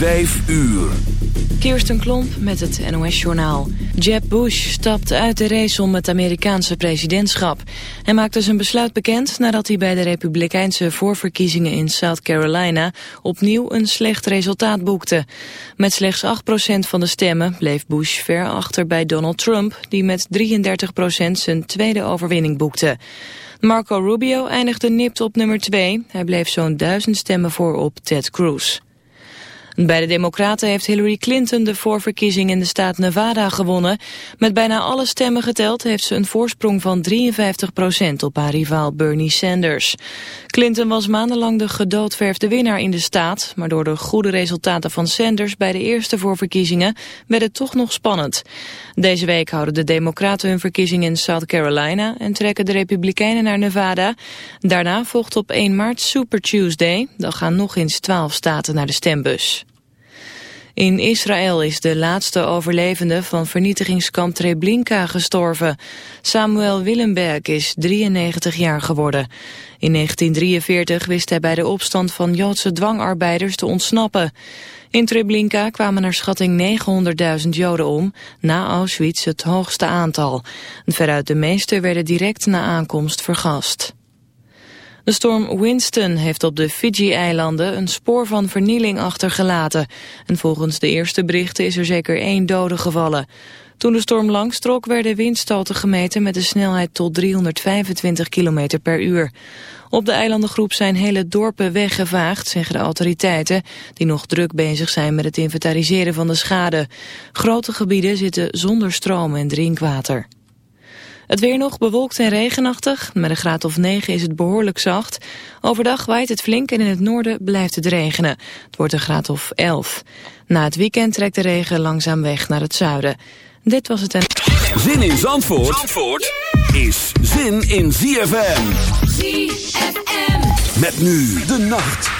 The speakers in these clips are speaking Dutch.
Vijf uur. Kirsten Klomp met het NOS-journaal. Jeb Bush stapt uit de race om het Amerikaanse presidentschap. Hij maakte zijn besluit bekend nadat hij bij de republikeinse voorverkiezingen in South Carolina opnieuw een slecht resultaat boekte. Met slechts 8% van de stemmen bleef Bush ver achter bij Donald Trump, die met 33% zijn tweede overwinning boekte. Marco Rubio eindigde nipt op nummer 2. Hij bleef zo'n duizend stemmen voor op Ted Cruz. Bij de Democraten heeft Hillary Clinton de voorverkiezing in de staat Nevada gewonnen. Met bijna alle stemmen geteld heeft ze een voorsprong van 53% op haar rivaal Bernie Sanders. Clinton was maandenlang de gedoodverfde winnaar in de staat, maar door de goede resultaten van Sanders bij de eerste voorverkiezingen werd het toch nog spannend. Deze week houden de Democraten hun verkiezing in South Carolina en trekken de Republikeinen naar Nevada. Daarna volgt op 1 maart Super Tuesday. Dan gaan nog eens 12 staten naar de stembus. In Israël is de laatste overlevende van vernietigingskamp Treblinka gestorven. Samuel Willenberg is 93 jaar geworden. In 1943 wist hij bij de opstand van Joodse dwangarbeiders te ontsnappen. In Treblinka kwamen naar schatting 900.000 Joden om, na Auschwitz het hoogste aantal. Veruit de meeste werden direct na aankomst vergast. De storm Winston heeft op de Fiji-eilanden een spoor van vernieling achtergelaten. En volgens de eerste berichten is er zeker één dode gevallen. Toen de storm langstrok werden windstoten gemeten met een snelheid tot 325 km per uur. Op de eilandengroep zijn hele dorpen weggevaagd, zeggen de autoriteiten, die nog druk bezig zijn met het inventariseren van de schade. Grote gebieden zitten zonder stroom en drinkwater. Het weer nog bewolkt en regenachtig. Met een graad of 9 is het behoorlijk zacht. Overdag waait het flink en in het noorden blijft het regenen. Het wordt een graad of 11. Na het weekend trekt de regen langzaam weg naar het zuiden. Dit was het en... Zin in Zandvoort, Zandvoort is zin in ZFM. ZFM. Met nu de nacht.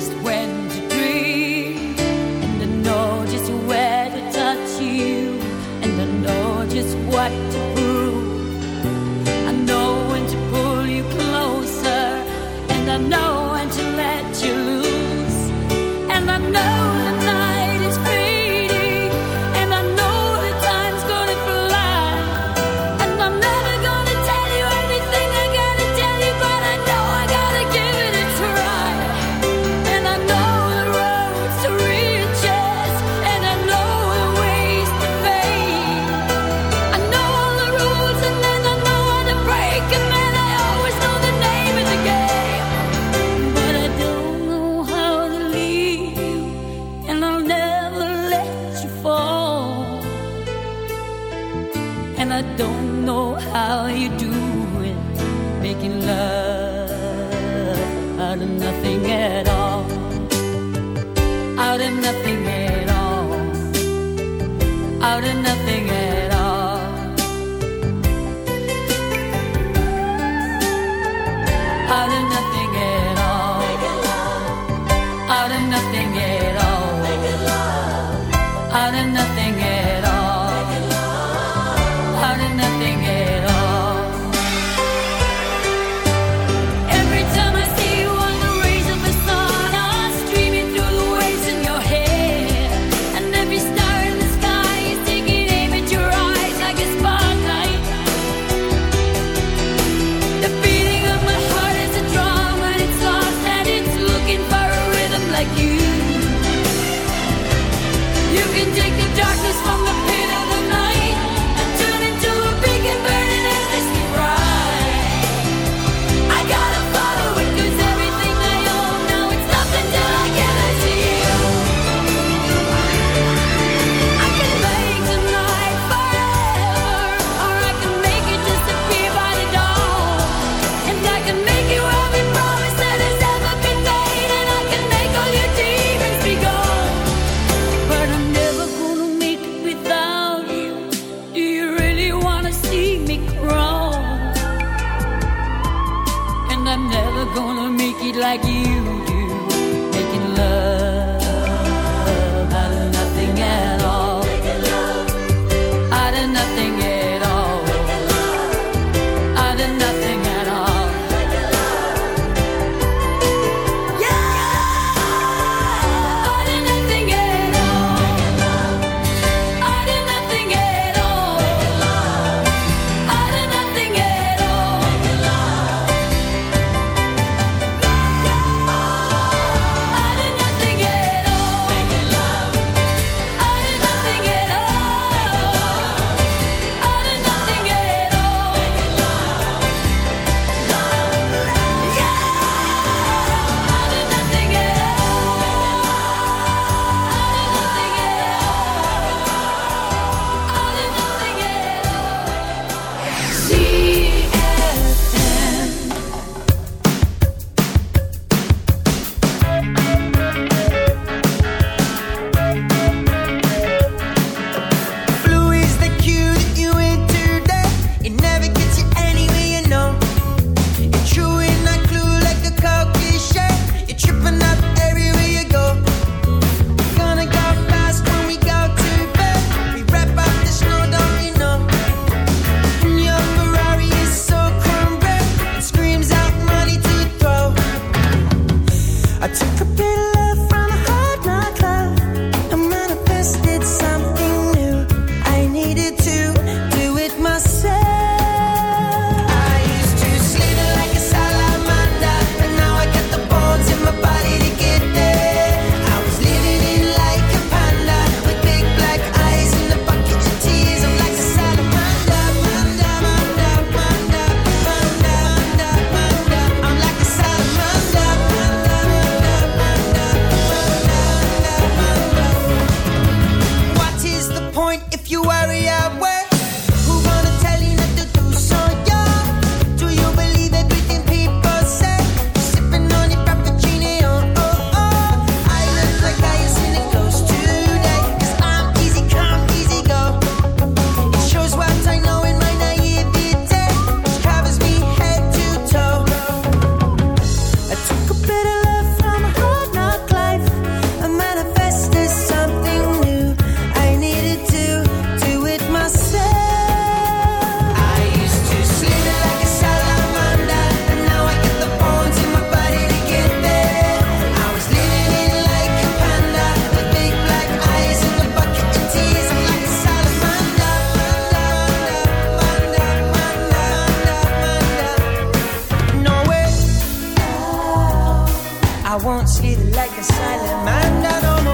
I won't see the light, of silent man. I don't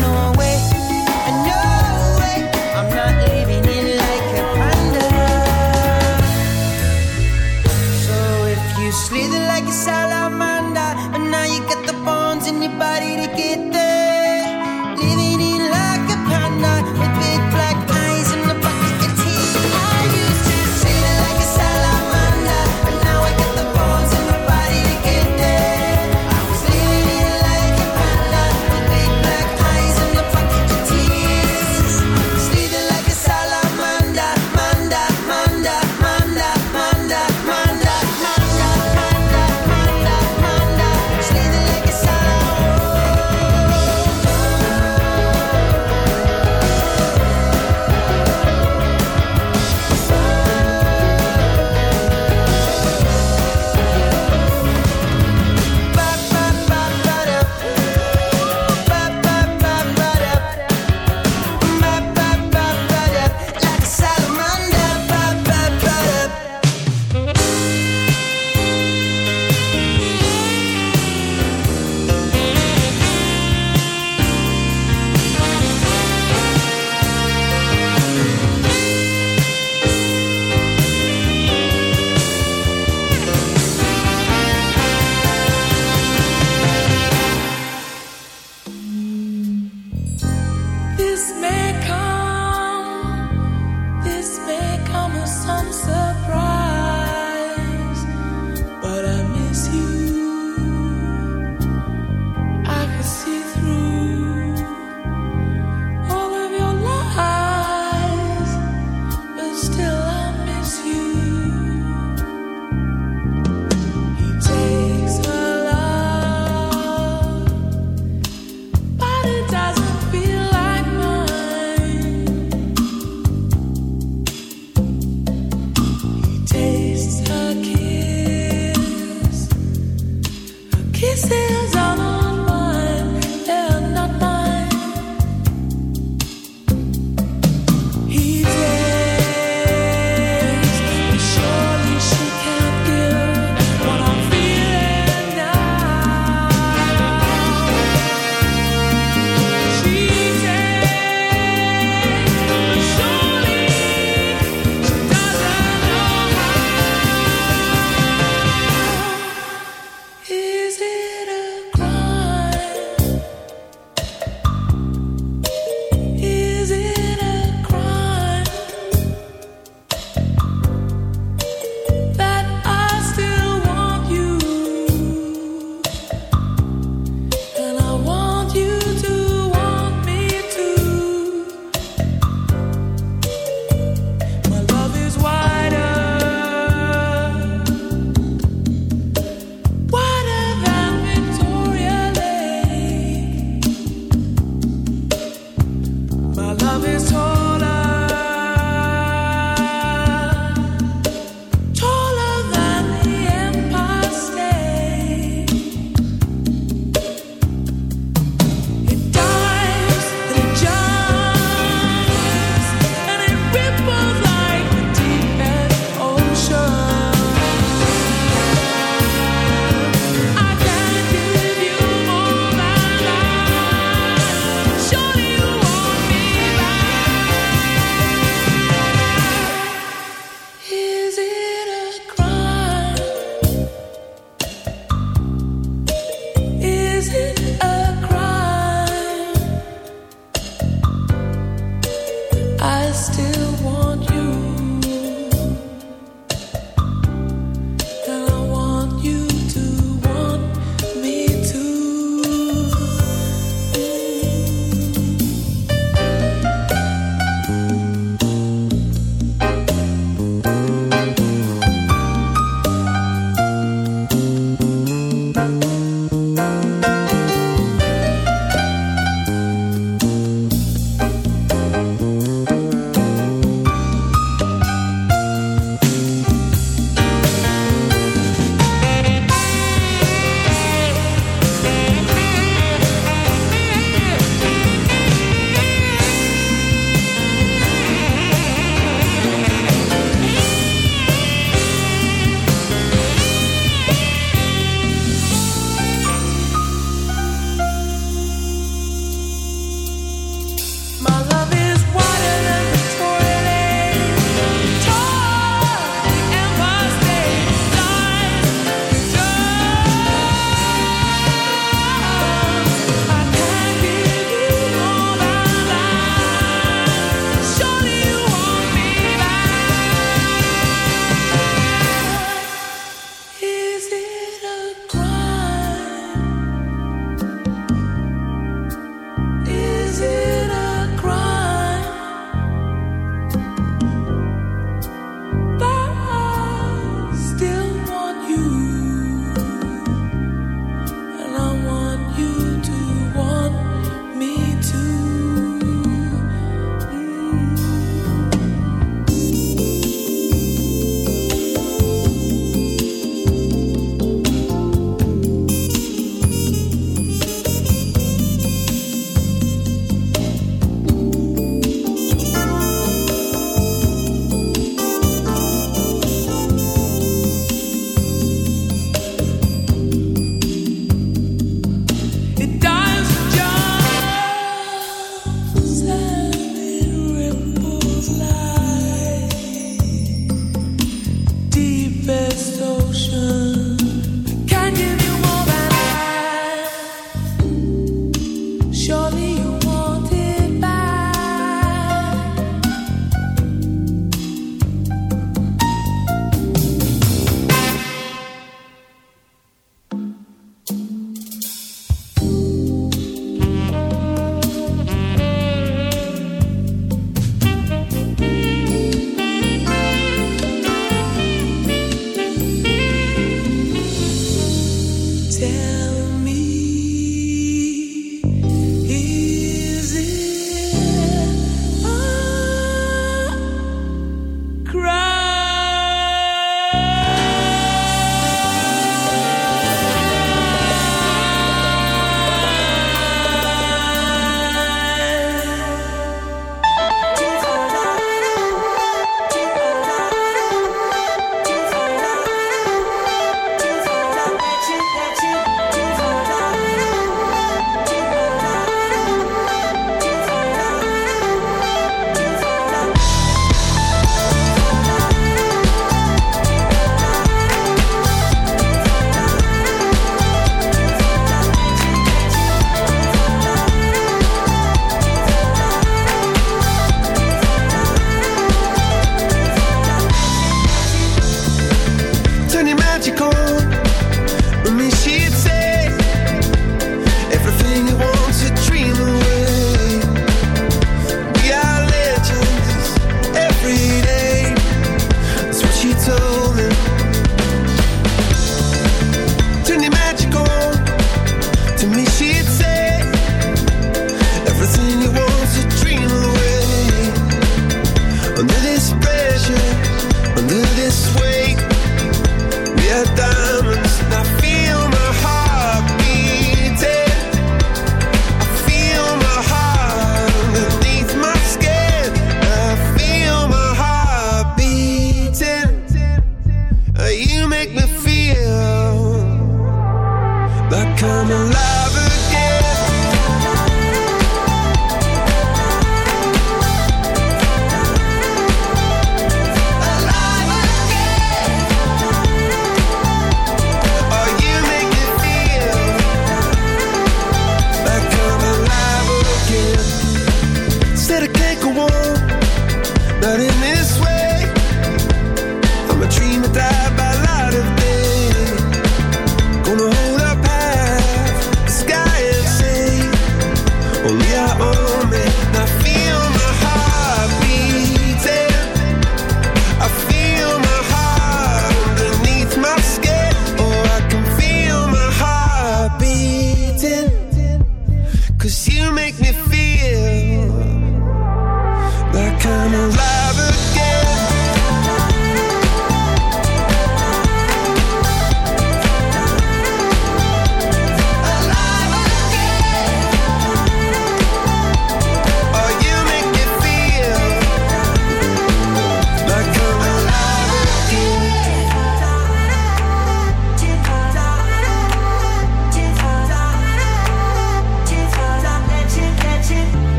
no.